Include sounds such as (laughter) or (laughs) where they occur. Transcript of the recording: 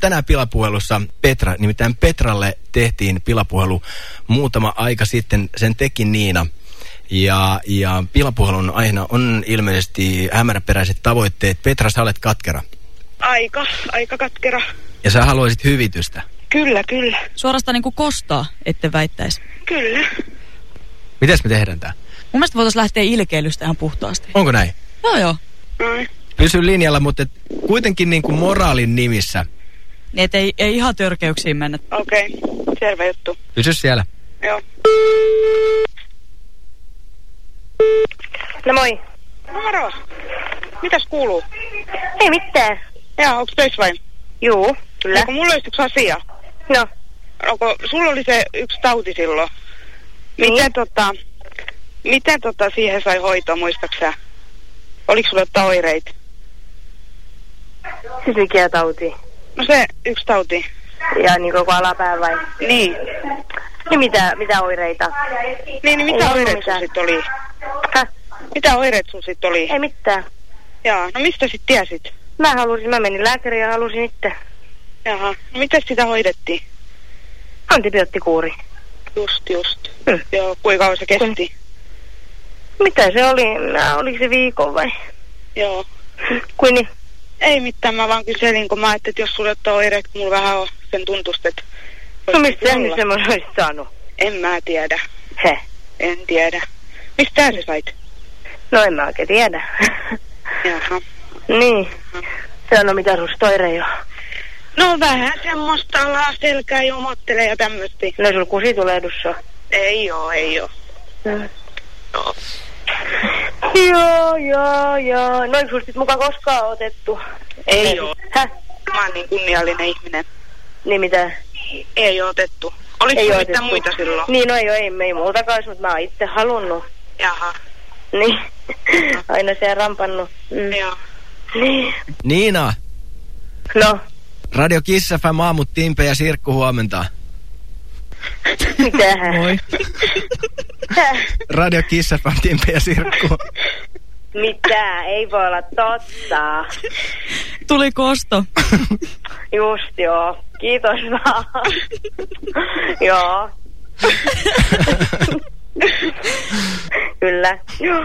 Tänään pilapuhelussa Petra, nimittäin Petralle tehtiin pilapuhelu muutama aika sitten, sen teki Niina. Ja, ja pilapuhelun aiheena on ilmeisesti hämäräperäiset tavoitteet. Petra, sä olet katkera. Aika, aika katkera. Ja sä haluaisit hyvitystä. Kyllä, kyllä, Suorastaan niin kuin kostaa, ette väittäisi. kyllä. Mites me tehdään tää? Mun mielestä voitaisiin lähteä ilkeilystä ihan puhtaasti. Onko näin? Joo, joo. Noin. Pysy linjalla, mutta kuitenkin niin kuin moraalin nimissä. Niin, et ei, ei ihan törkeyksiin mennä. Okei, okay. selvä juttu. Pysy siellä. Joo. No moi. No moro. Mitäs kuuluu? Ei mitään. Jaa, onks töissä vai? Juu, kyllä. Eikö mulla olisi yksi asia? No, Onko, sulla oli se yksi tauti silloin. Miten Niin. tota, miten tota siihen sai hoitoa, muistaksä? Oliko sulla jotain oireita? siis mikä tauti? No se yksi tauti. Ja niin koko alapää vai? Niin. Niin mitä, mitä oireita? Niin, niin mitä Ei oireet sulla sit oli? Häh? Mitä oireet sulla sit oli? Ei mitään. Jaa, no mistä sit tiesit? Mä halusin, mä menin lääkäriin ja halusin itse. Jaha, no miten sitä hoidettiin? Antibioottikuuri. Just, just. Hmm. Joo, kuinka kauan se kesti? Mitä se oli? Nää, oliko se viikon vai? Joo. Kuin niin? Ei mitään, mä vaan kyselin, kun mä ajattelin, että jos sulle on oireet, kun mulla vähän on sen tuntusta, että... No mistä nyt semmoinen olisit saanut? En mä tiedä, Se. en tiedä. Mistä sä sait? No en mä oikein tiedä. Jaha. niin. Se on no mitä susta oire jo. No vähän semmoista alaa selkää jomottelee ja tämmöistä. No sul kusitulehdussa. Ei oo, ei oo. Mm. Joo. Joo, joo, joo. No eikö sulla sit mukaan koskaan otettu? Ei oo. Häh? Mä oon niin kunniallinen ihminen. Niin mitä? Ei oo otettu. Oliko Ei mitään muita silloin? Niin, no ei, oo, ei, ei muutakaan, mutta mä oon itse halunnut. Jaha. Niin. (laughs) Aina se rampannut. Mm. Joo. Niin. Niina, No, Radio Kiss FM aamut Timpe ja Sirkku huomenta. mitä? Moi. (laughs) Häh? Radio Kiss FM Timpe ja Sirkku. Mitä? Ei voi olla totta. Tuli kosto. Just joo. Kiitos vaan. joo. (laughs) Kyllä. Joo.